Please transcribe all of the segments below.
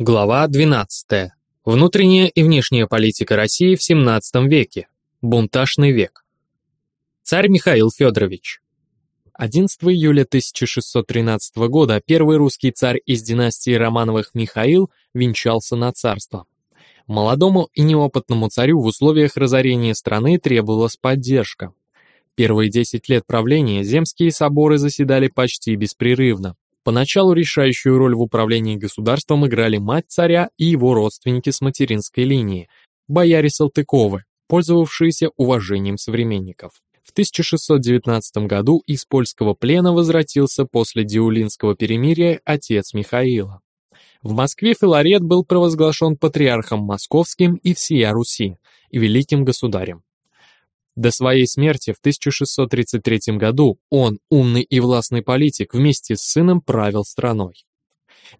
Глава 12. Внутренняя и внешняя политика России в XVII веке. Бунтажный век. Царь Михаил Федорович. 11 июля 1613 года первый русский царь из династии Романовых Михаил венчался на царство. Молодому и неопытному царю в условиях разорения страны требовалась поддержка. Первые 10 лет правления земские соборы заседали почти беспрерывно. Поначалу решающую роль в управлении государством играли мать царя и его родственники с материнской линии, бояре Салтыковы, пользовавшиеся уважением современников. В 1619 году из польского плена возвратился после Диулинского перемирия отец Михаила. В Москве Филарет был провозглашен патриархом московским и всея Руси и великим государем. До своей смерти в 1633 году он, умный и властный политик, вместе с сыном правил страной.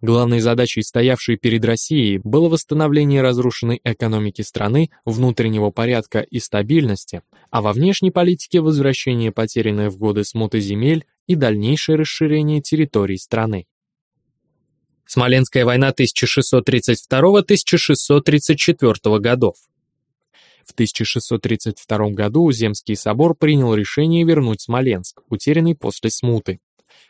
Главной задачей, стоявшей перед Россией, было восстановление разрушенной экономики страны, внутреннего порядка и стабильности, а во внешней политике возвращение потерянных в годы смуты земель и дальнейшее расширение территорий страны. Смоленская война 1632-1634 годов. В 1632 году Земский собор принял решение вернуть Смоленск, утерянный после смуты.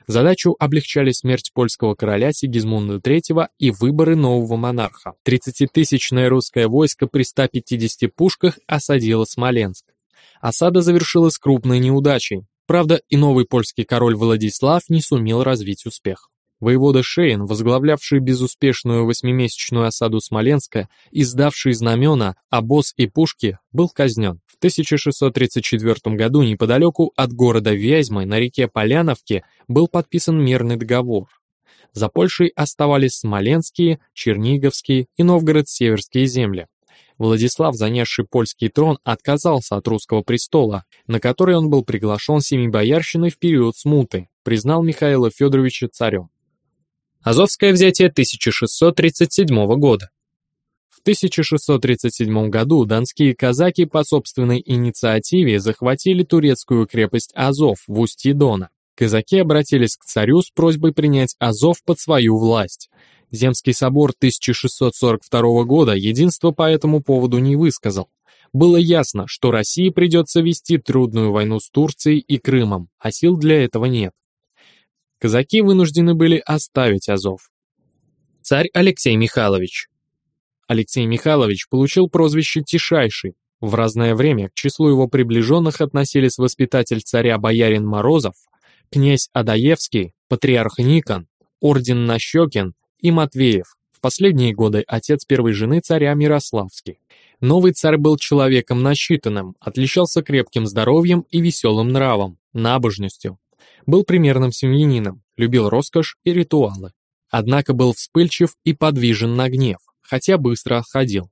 Задачу облегчали смерть польского короля Сигизмунда III и выборы нового монарха. 30-тысячное русское войско при 150 пушках осадило Смоленск. Осада завершилась крупной неудачей. Правда, и новый польский король Владислав не сумел развить успех. Воевода Шейн, возглавлявший безуспешную восьмимесячную осаду Смоленска и сдавший знамена, обоз и пушки, был казнен. В 1634 году неподалеку от города Вязьмы на реке Поляновке был подписан мирный договор. За Польшей оставались Смоленские, Черниговские и Новгород-Северские земли. Владислав, занесший польский трон, отказался от русского престола, на который он был приглашен семибоярщиной в период смуты, признал Михаила Федоровича царем. Азовское взятие 1637 года. В 1637 году донские казаки по собственной инициативе захватили турецкую крепость Азов в устье Дона. Казаки обратились к царю с просьбой принять Азов под свою власть. Земский собор 1642 года единство по этому поводу не высказал. Было ясно, что России придется вести трудную войну с Турцией и Крымом, а сил для этого нет казаки вынуждены были оставить Азов. Царь Алексей Михайлович. Алексей Михайлович получил прозвище Тишайший. В разное время к числу его приближенных относились воспитатель царя боярин Морозов, князь Адаевский, патриарх Никон, орден Нащекин и Матвеев, в последние годы отец первой жены царя Мирославский. Новый царь был человеком начитанным, отличался крепким здоровьем и веселым нравом, набожностью, был примерным семьянином, любил роскошь и ритуалы. Однако был вспыльчив и подвижен на гнев, хотя быстро отходил.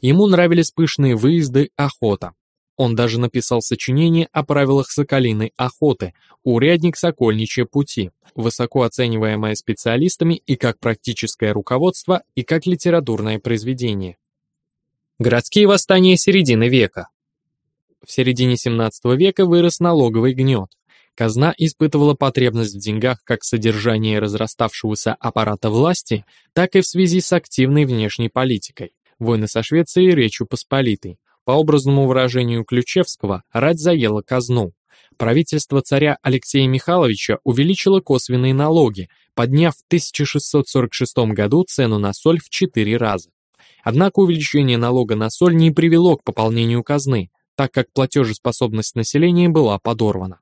Ему нравились пышные выезды, охота. Он даже написал сочинение о правилах соколиной охоты, урядник сокольничья пути, высоко оцениваемое специалистами и как практическое руководство, и как литературное произведение. Городские восстания середины века. В середине 17 века вырос налоговый гнет. Казна испытывала потребность в деньгах как в содержании разраставшегося аппарата власти, так и в связи с активной внешней политикой. Войны со Швецией Речью Посполитой. По образному выражению Ключевского, рать заела казну. Правительство царя Алексея Михайловича увеличило косвенные налоги, подняв в 1646 году цену на соль в 4 раза. Однако увеличение налога на соль не привело к пополнению казны, так как платежеспособность населения была подорвана.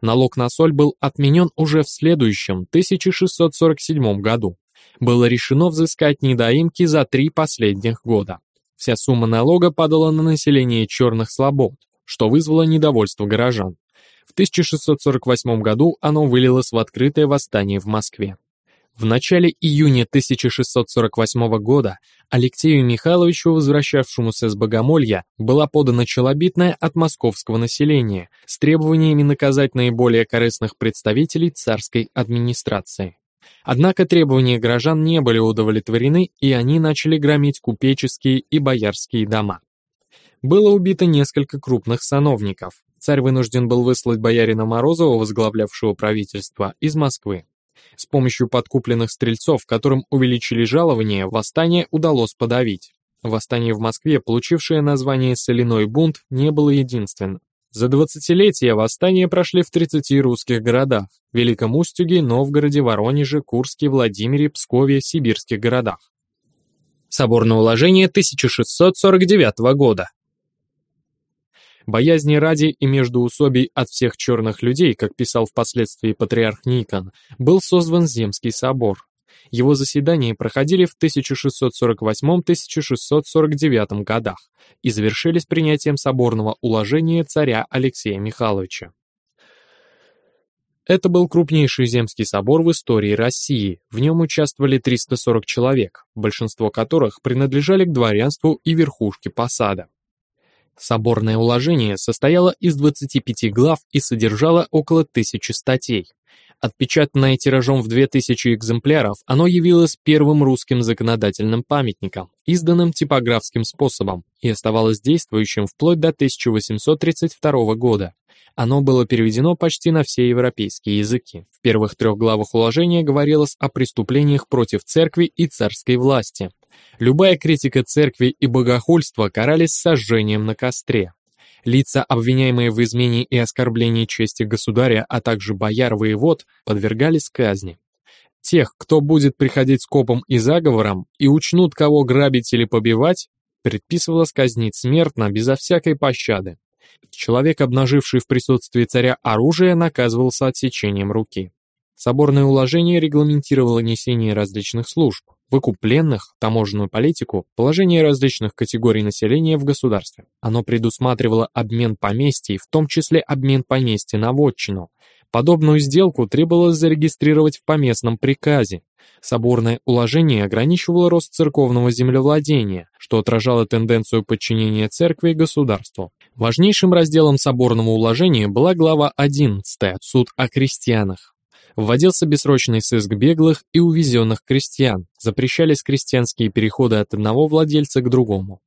Налог на соль был отменен уже в следующем, 1647 году. Было решено взыскать недоимки за три последних года. Вся сумма налога падала на население черных слобод, что вызвало недовольство горожан. В 1648 году оно вылилось в открытое восстание в Москве. В начале июня 1648 года Алексею Михайловичу, возвращавшемуся с Богомолья, была подана челобитная от московского населения с требованиями наказать наиболее корыстных представителей царской администрации. Однако требования горожан не были удовлетворены, и они начали громить купеческие и боярские дома. Было убито несколько крупных сановников. Царь вынужден был выслать боярина Морозова, возглавлявшего правительство, из Москвы. С помощью подкупленных стрельцов, которым увеличили жалование, восстание удалось подавить. Восстание в Москве, получившее название «Соляной бунт», не было единственным. За двадцатилетие восстания прошли в 30 русских городах – Великом Устюге, Новгороде, Воронеже, Курске, Владимире, Пскове, сибирских городах. Соборное уложение 1649 года. Боязни ради и междуусобий от всех черных людей, как писал впоследствии патриарх Никон, был созван Земский собор. Его заседания проходили в 1648-1649 годах и завершились принятием соборного уложения царя Алексея Михайловича. Это был крупнейший земский собор в истории России. В нем участвовали 340 человек, большинство которых принадлежали к дворянству и верхушке посада. Соборное уложение состояло из 25 глав и содержало около тысячи статей. Отпечатанное тиражом в 2000 экземпляров, оно явилось первым русским законодательным памятником, изданным типографским способом, и оставалось действующим вплоть до 1832 года. Оно было переведено почти на все европейские языки. В первых трех главах уложения говорилось о преступлениях против церкви и царской власти. Любая критика церкви и богохульства карались сожжением на костре. Лица, обвиняемые в измене и оскорблении чести государя, а также бояр-воевод, подвергались казни. Тех, кто будет приходить с копом и заговором и учнут кого грабить или побивать, предписывалось казнить смертно безо всякой пощады. Человек, обнаживший в присутствии царя оружие, наказывался отсечением руки. Соборное уложение регламентировало несение различных служб, выкуп пленных, таможенную политику, положение различных категорий населения в государстве. Оно предусматривало обмен поместий, в том числе обмен поместья на вотчину. Подобную сделку требовалось зарегистрировать в поместном приказе. Соборное уложение ограничивало рост церковного землевладения, что отражало тенденцию подчинения церкви государству. Важнейшим разделом соборного уложения была глава 11 «Суд о крестьянах». Вводился бессрочный сыск беглых и увезенных крестьян, запрещались крестьянские переходы от одного владельца к другому.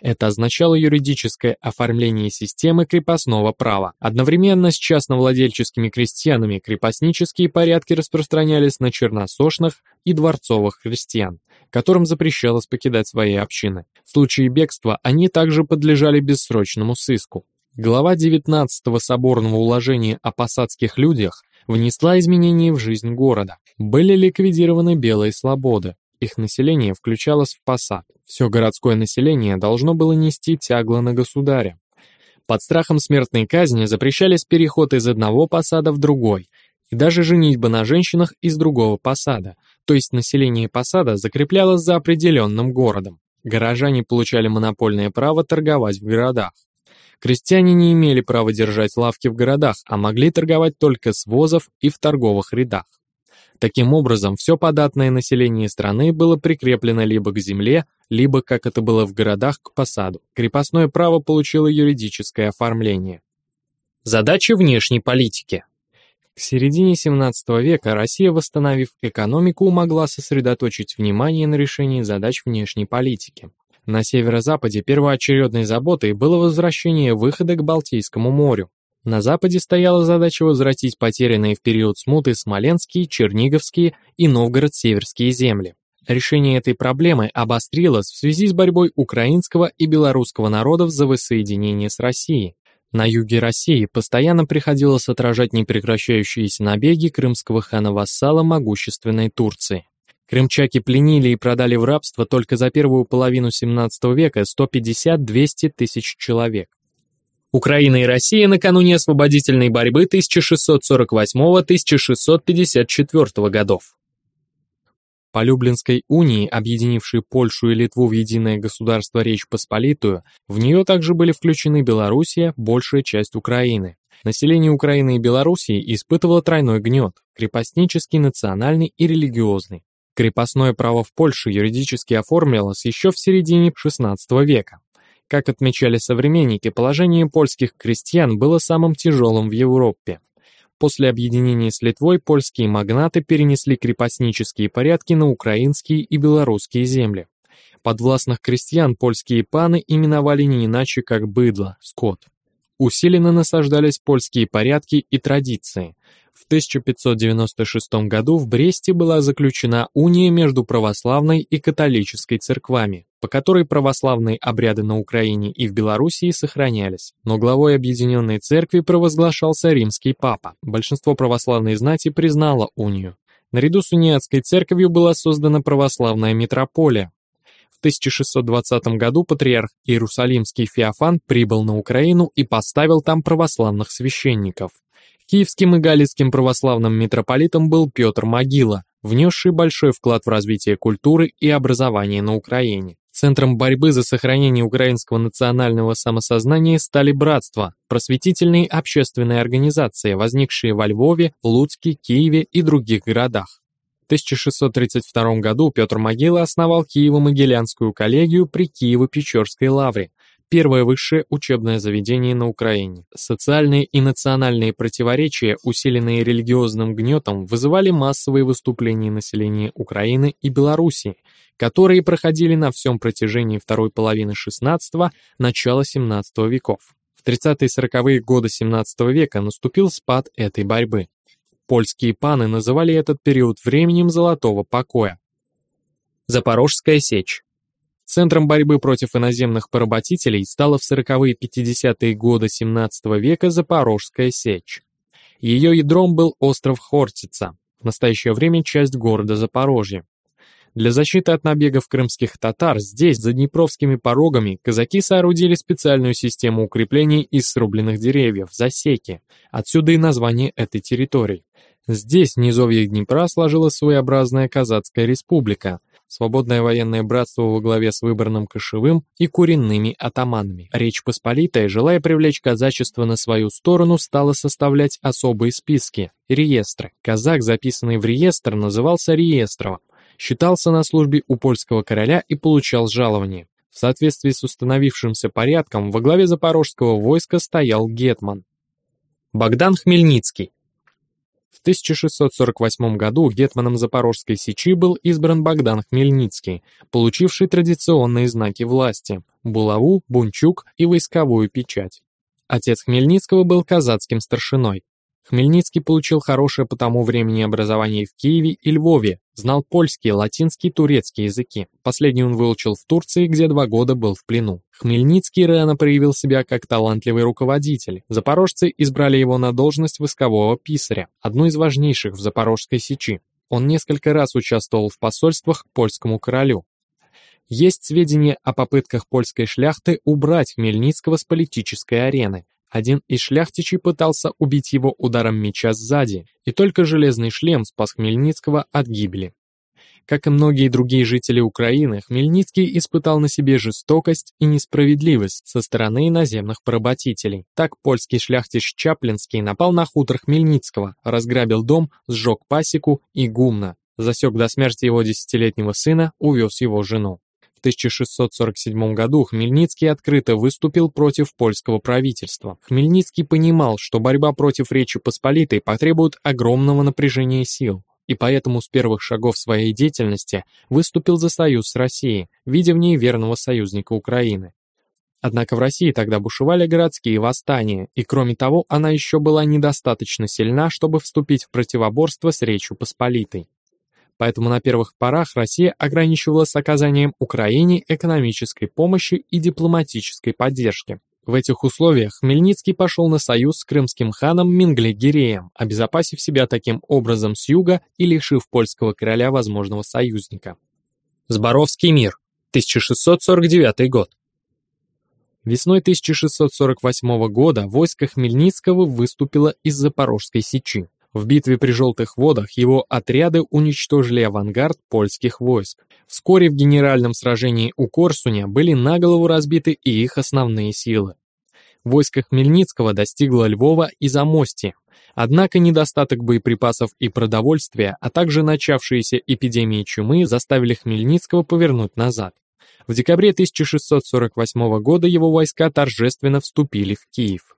Это означало юридическое оформление системы крепостного права. Одновременно с частновладельческими крестьянами крепостнические порядки распространялись на черносошных и дворцовых крестьян, которым запрещалось покидать свои общины. В случае бегства они также подлежали бессрочному сыску. Глава 19 соборного уложения о посадских людях внесла изменения в жизнь города. Были ликвидированы белые слободы. Их население включалось в посад. Все городское население должно было нести тягло на государя. Под страхом смертной казни запрещались переход из одного посада в другой, и даже женитьба на женщинах из другого посада, то есть население посада закреплялось за определенным городом. Горожане получали монопольное право торговать в городах. Крестьяне не имели права держать лавки в городах, а могли торговать только с возов и в торговых рядах. Таким образом, все податное население страны было прикреплено либо к земле, либо, как это было в городах, к посаду. Крепостное право получило юридическое оформление. Задачи внешней политики. К середине XVII века Россия, восстановив экономику, могла сосредоточить внимание на решении задач внешней политики. На северо-западе первоочередной заботой было возвращение выхода к Балтийскому морю. На западе стояла задача возвратить потерянные в период смуты Смоленские, Черниговские и Новгород-Северские земли. Решение этой проблемы обострилось в связи с борьбой украинского и белорусского народов за воссоединение с Россией. На юге России постоянно приходилось отражать непрекращающиеся набеги крымского хана-вассала могущественной Турции. Крымчаки пленили и продали в рабство только за первую половину XVII века 150-200 тысяч человек. Украина и Россия накануне освободительной борьбы 1648-1654 годов. По Люблинской унии, объединившей Польшу и Литву в единое государство Речь Посполитую, в нее также были включены Белоруссия, большая часть Украины. Население Украины и Белоруссии испытывало тройной гнет – крепостнический, национальный и религиозный. Крепостное право в Польше юридически оформилось еще в середине XVI века. Как отмечали современники, положение польских крестьян было самым тяжелым в Европе. После объединения с Литвой польские магнаты перенесли крепостнические порядки на украинские и белорусские земли. Подвластных крестьян польские паны именовали не иначе, как быдло, скот. Усиленно насаждались польские порядки и традиции. В 1596 году в Бресте была заключена уния между православной и католической церквами, по которой православные обряды на Украине и в Белоруссии сохранялись, но главой объединенной церкви провозглашался римский папа. Большинство православной знати признало унию. Наряду с униатской церковью была создана православная митрополия. В 1620 году патриарх Иерусалимский Феофан прибыл на Украину и поставил там православных священников. Киевским и галицким православным митрополитом был Петр Могила, внесший большой вклад в развитие культуры и образования на Украине. Центром борьбы за сохранение украинского национального самосознания стали братства, просветительные общественные организации, возникшие во Львове, Луцке, Киеве и других городах. В 1632 году Петр Могила основал Киево-Могилянскую коллегию при Киево-Печорской лавре, первое высшее учебное заведение на Украине. Социальные и национальные противоречия, усиленные религиозным гнетом, вызывали массовые выступления населения Украины и Белоруссии, которые проходили на всем протяжении второй половины XVI – начала XVII веков. В 30-40-е годы XVII века наступил спад этой борьбы. Польские паны называли этот период временем золотого покоя. Запорожская сечь Центром борьбы против иноземных поработителей стала в 40-е 50-е годы XVII века Запорожская сечь. Ее ядром был остров Хортица, в настоящее время часть города Запорожье. Для защиты от набегов крымских татар здесь, за Днепровскими порогами, казаки соорудили специальную систему укреплений из срубленных деревьев, засеки, отсюда и название этой территории. Здесь, в низовье Днепра, сложилась своеобразная казацкая республика – свободное военное братство во главе с выбранным кошевым и куренными атаманами. Речь Посполитая, желая привлечь казачество на свою сторону, стала составлять особые списки – реестры. Казак, записанный в реестр, назывался реестровым, считался на службе у польского короля и получал жалование. В соответствии с установившимся порядком во главе запорожского войска стоял гетман. Богдан Хмельницкий, в 1648 году гетманом Запорожской сечи был избран Богдан Хмельницкий, получивший традиционные знаки власти – булаву, бунчук и войсковую печать. Отец Хмельницкого был казацким старшиной. Хмельницкий получил хорошее по тому времени образование в Киеве и Львове, знал польский, латинский, турецкий языки. Последний он выучил в Турции, где два года был в плену. Хмельницкий рано проявил себя как талантливый руководитель. Запорожцы избрали его на должность войскового писаря, одну из важнейших в Запорожской сечи. Он несколько раз участвовал в посольствах к польскому королю. Есть сведения о попытках польской шляхты убрать Хмельницкого с политической арены, один из шляхтичей пытался убить его ударом меча сзади, и только железный шлем спас Хмельницкого от гибели. Как и многие другие жители Украины, Хмельницкий испытал на себе жестокость и несправедливость со стороны иноземных поработителей. Так польский шляхтич Чаплинский напал на хутор Хмельницкого, разграбил дом, сжег пасеку и гумно, засек до смерти его десятилетнего сына, увез его жену. 1647 году Хмельницкий открыто выступил против польского правительства. Хмельницкий понимал, что борьба против Речи Посполитой потребует огромного напряжения сил, и поэтому с первых шагов своей деятельности выступил за союз с Россией, видя в ней верного союзника Украины. Однако в России тогда бушевали городские восстания, и кроме того, она еще была недостаточно сильна, чтобы вступить в противоборство с Речью Посполитой поэтому на первых порах Россия ограничивалась оказанием Украине экономической помощи и дипломатической поддержки. В этих условиях Хмельницкий пошел на союз с крымским ханом Мингле-Гиреем, обезопасив себя таким образом с юга и лишив польского короля возможного союзника. Зборовский мир, 1649 год. Весной 1648 года войско Хмельницкого выступило из Запорожской сечи. В битве при Желтых водах его отряды уничтожили авангард польских войск. Вскоре в генеральном сражении у Корсуня были наголову разбиты и их основные силы. Войско Хмельницкого достигло Львова и Замостья. Однако недостаток боеприпасов и продовольствия, а также начавшиеся эпидемии чумы заставили Хмельницкого повернуть назад. В декабре 1648 года его войска торжественно вступили в Киев.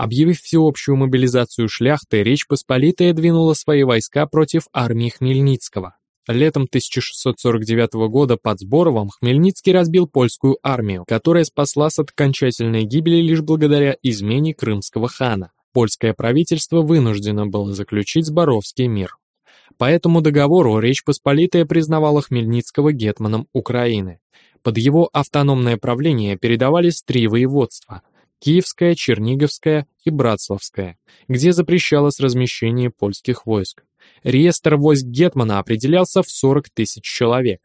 Объявив всеобщую мобилизацию шляхты, Речь Посполитая двинула свои войска против армии Хмельницкого. Летом 1649 года под Сборовом Хмельницкий разбил польскую армию, которая спаслась от окончательной гибели лишь благодаря измене крымского хана. польское правительство вынуждено было заключить Зборовский мир. По этому договору Речь Посполитая признавала Хмельницкого гетманом Украины. Под его автономное правление передавались три воеводства – Киевское, Черниговское и Братславское, где запрещалось размещение польских войск. Реестр войск Гетмана определялся в 40 тысяч человек.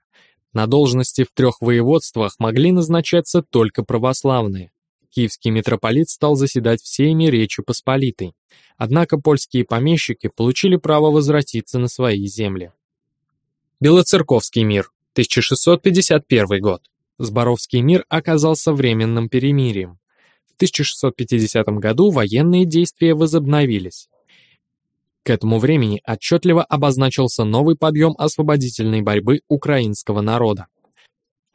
На должности в трех воеводствах могли назначаться только православные. Киевский митрополит стал заседать всеми Речи Посполитой. Однако польские помещики получили право возвратиться на свои земли. Белоцерковский мир, 1651 год. Зборовский мир оказался временным перемирием. В 1650 году военные действия возобновились. К этому времени отчетливо обозначился новый подъем освободительной борьбы украинского народа.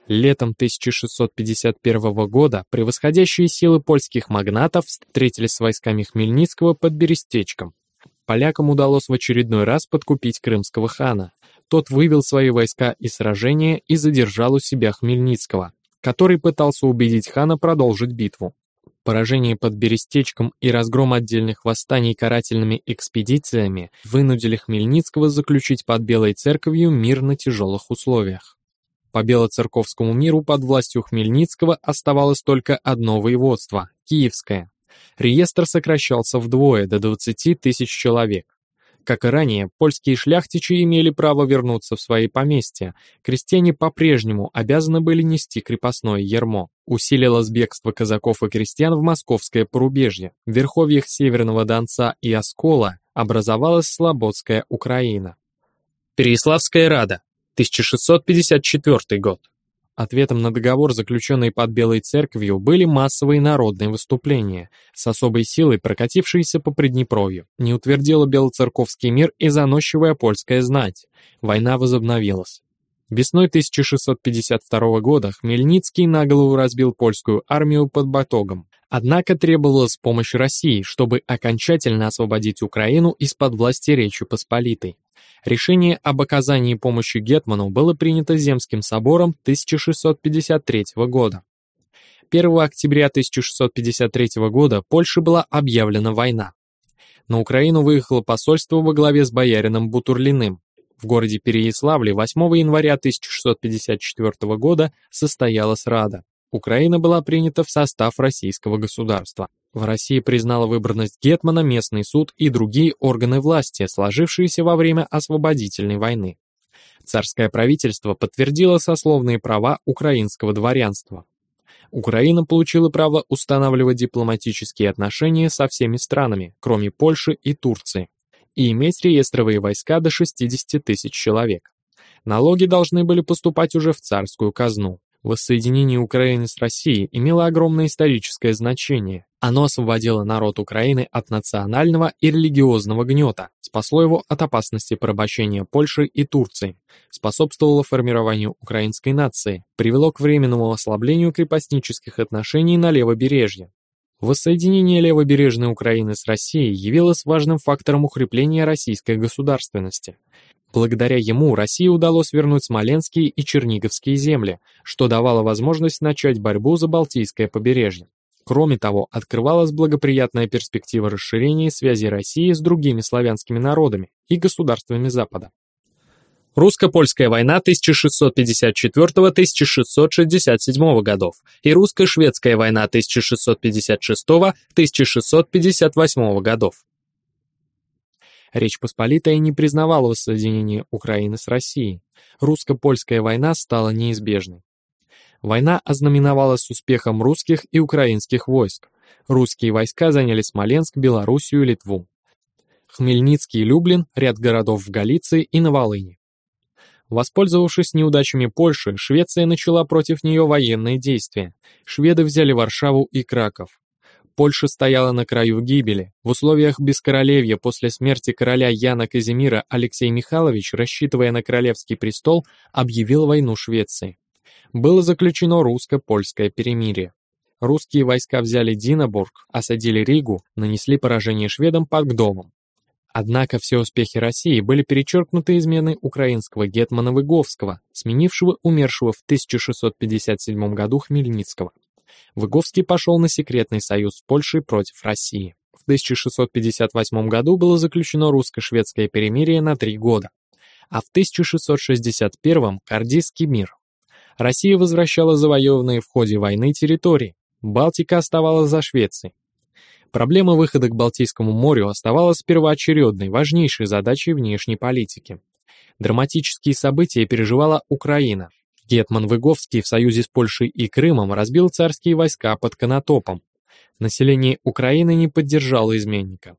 Летом 1651 года превосходящие силы польских магнатов встретились с войсками Хмельницкого под Берестечком. Полякам удалось в очередной раз подкупить крымского хана. Тот вывел свои войска из сражения и задержал у себя Хмельницкого, который пытался убедить хана продолжить битву. Поражение под Берестечком и разгром отдельных восстаний карательными экспедициями вынудили Хмельницкого заключить под Белой церковью мир на тяжелых условиях. По Белоцерковскому миру под властью Хмельницкого оставалось только одно воеводство – Киевское. Реестр сокращался вдвое, до 20 тысяч человек. Как и ранее, польские шляхтичи имели право вернуться в свои поместья. Крестьяне по-прежнему обязаны были нести крепостное ермо. Усилилось бегство казаков и крестьян в московское порубежье. В верховьях Северного Донца и Оскола образовалась Слободская Украина. Переяславская Рада 1654 год. Ответом на договор, заключенный под Белой церковью, были массовые народные выступления, с особой силой прокатившиеся по Приднепровью. Не утвердила Белоцерковский мир и заносчивая польская знать. Война возобновилась. Весной 1652 года Хмельницкий на голову разбил польскую армию под Батогом. Однако требовалась помощь России, чтобы окончательно освободить Украину из-под власти Речи Посполитой. Решение об оказании помощи Гетману было принято Земским собором 1653 года. 1 октября 1653 года Польше была объявлена война. На Украину выехало посольство во главе с боярином Бутурлиным. В городе Переяславле 8 января 1654 года состоялась Рада. Украина была принята в состав российского государства. В России признала выборность Гетмана местный суд и другие органы власти, сложившиеся во время освободительной войны. Царское правительство подтвердило сословные права украинского дворянства. Украина получила право устанавливать дипломатические отношения со всеми странами, кроме Польши и Турции, и иметь реестровые войска до 60 тысяч человек. Налоги должны были поступать уже в царскую казну. Воссоединение Украины с Россией имело огромное историческое значение. Оно освободило народ Украины от национального и религиозного гнета, спасло его от опасности порабощения Польши и Турции, способствовало формированию украинской нации, привело к временному ослаблению крепостнических отношений на левобережье. Воссоединение левобережной Украины с Россией явилось важным фактором укрепления российской государственности. Благодаря ему России удалось вернуть Смоленские и Черниговские земли, что давало возможность начать борьбу за Балтийское побережье. Кроме того, открывалась благоприятная перспектива расширения связи России с другими славянскими народами и государствами Запада. Русско-польская война 1654-1667 годов и русско-шведская война 1656-1658 годов. Речь Посполитая не признавала воссоединение Украины с Россией. Русско-польская война стала неизбежной. Война ознаменовалась успехом русских и украинских войск. Русские войска заняли Смоленск, Белоруссию Литву. Хмельницкий и Люблин, ряд городов в Галиции и на Волыни. Воспользовавшись неудачами Польши, Швеция начала против нее военные действия. Шведы взяли Варшаву и Краков. Польша стояла на краю гибели. В условиях бескоролевья после смерти короля Яна Казимира Алексей Михайлович, рассчитывая на королевский престол, объявил войну Швеции. Было заключено русско-польское перемирие. Русские войска взяли Динабург, осадили Ригу, нанесли поражение шведам под Гдомом. Однако все успехи России были перечеркнуты изменой украинского гетмана Выговского, сменившего умершего в 1657 году Хмельницкого. Выговский пошел на секретный союз с Польшей против России. в 1658 году было заключено русско-шведское перемирие на три года, а в 1661 – Кардийский мир. Россия возвращала завоеванные в ходе войны территории, Балтика оставалась за Швецией. Проблема выхода к Балтийскому морю оставалась первоочередной, важнейшей задачей внешней политики. Драматические события переживала Украина. Гетман Выговский в союзе с Польшей и Крымом разбил царские войска под Конотопом. Население Украины не поддержало изменника.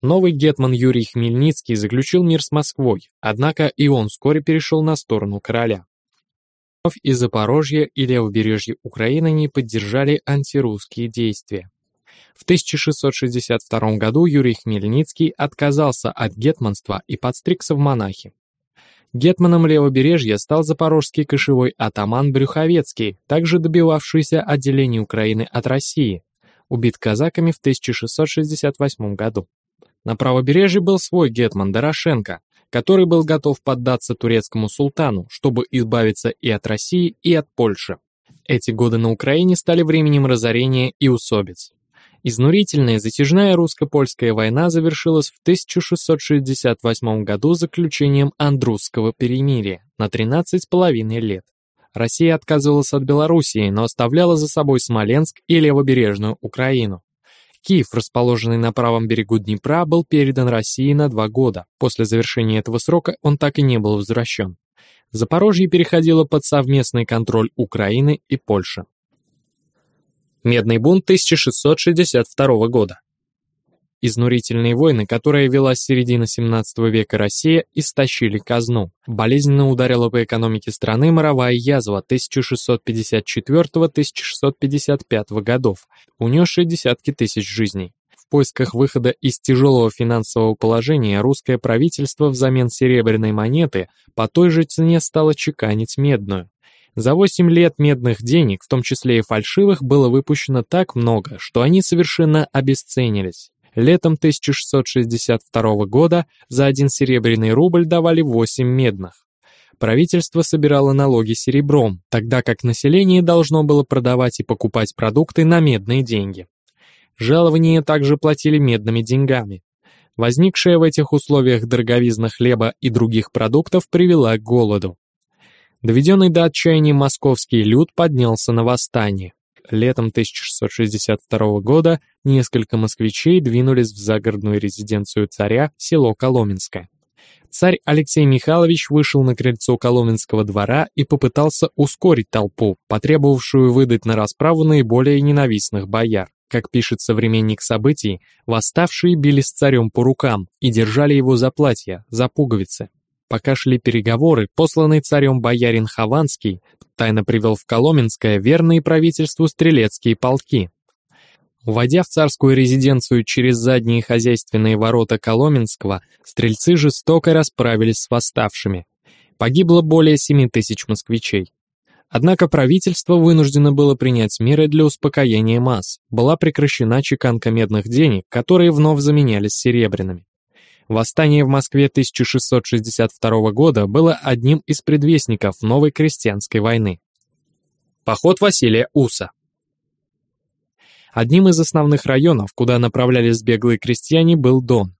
Новый гетман Юрий Хмельницкий заключил мир с Москвой, однако и он вскоре перешел на сторону короля. И Запорожье и левобережье Украины не поддержали антирусские действия. В 1662 году Юрий Хмельницкий отказался от гетманства и подстригся в монахи. Гетманом левобережья стал запорожский кошевой атаман Брюховецкий, также добивавшийся отделения Украины от России, убит казаками в 1668 году. На правобережье был свой гетман Дорошенко, который был готов поддаться турецкому султану, чтобы избавиться и от России, и от Польши. Эти годы на Украине стали временем разорения и усобиц. Изнурительная затяжная русско-польская война завершилась в 1668 году заключением Андрусского перемирия на 13,5 лет. Россия отказывалась от Белоруссии, но оставляла за собой Смоленск и левобережную Украину. Киев, расположенный на правом берегу Днепра, был передан России на два года. После завершения этого срока он так и не был возвращен. Запорожье переходило под совместный контроль Украины и Польши. Медный бунт 1662 года. Изнурительные войны, которые вела с середины 17 века Россия, истощили казну. Болезненно ударила по экономике страны моровая язва 1654-1655 годов, унесшая десятки тысяч жизней. В поисках выхода из тяжелого финансового положения русское правительство взамен серебряной монеты по той же цене стало чеканить медную. За 8 лет медных денег, в том числе и фальшивых, было выпущено так много, что они совершенно обесценились. Летом 1662 года за один серебряный рубль давали 8 медных. Правительство собирало налоги серебром, тогда как население должно было продавать и покупать продукты на медные деньги. Жалования также платили медными деньгами. Возникшая в этих условиях дороговизна хлеба и других продуктов привела к голоду. Доведенный до отчаяния московский люд поднялся на восстание. Летом 1662 года несколько москвичей двинулись в загородную резиденцию царя, село Коломенское. Царь Алексей Михайлович вышел на крыльцо Коломенского двора и попытался ускорить толпу, потребовавшую выдать на расправу наиболее ненавистных бояр. Как пишет современник событий, восставшие били с царем по рукам и держали его за платья, за пуговицы. Пока шли переговоры, посланный царем боярин Хованский тайно привел в Коломенское верные правительству стрелецкие полки. Войдя в царскую резиденцию через задние хозяйственные ворота Коломенского, стрельцы жестоко расправились с восставшими. Погибло более 7 тысяч москвичей. Однако правительство вынуждено было принять меры для успокоения масс. Была прекращена чеканка медных денег, которые вновь заменялись серебряными. Восстание в Москве 1662 года было одним из предвестников новой крестьянской войны. Поход Василия Уса Одним из основных районов, куда направлялись беглые крестьяне, был Дон.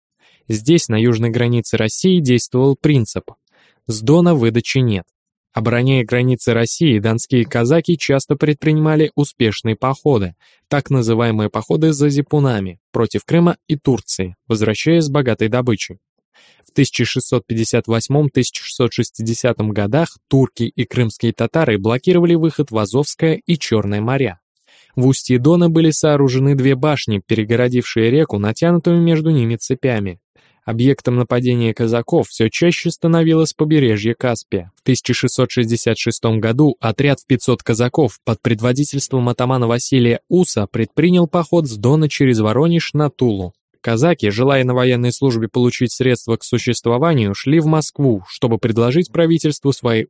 Здесь, на южной границе России, действовал принцип «с Дона выдачи нет». Обороняя границы России, донские казаки часто предпринимали успешные походы, так называемые походы за зипунами, против Крыма и Турции, возвращаясь с богатой добычей. В 1658-1660 годах турки и крымские татары блокировали выход в Азовское и Черное моря. В устье Дона были сооружены две башни, перегородившие реку, натянутыми между ними цепями. Объектом нападения казаков все чаще становилось побережье Каспия. В 1666 году отряд в 500 казаков под предводительством атамана Василия Уса предпринял поход с Дона через Воронеж на Тулу. Казаки, желая на военной службе получить средства к существованию, шли в Москву, чтобы предложить правительству свои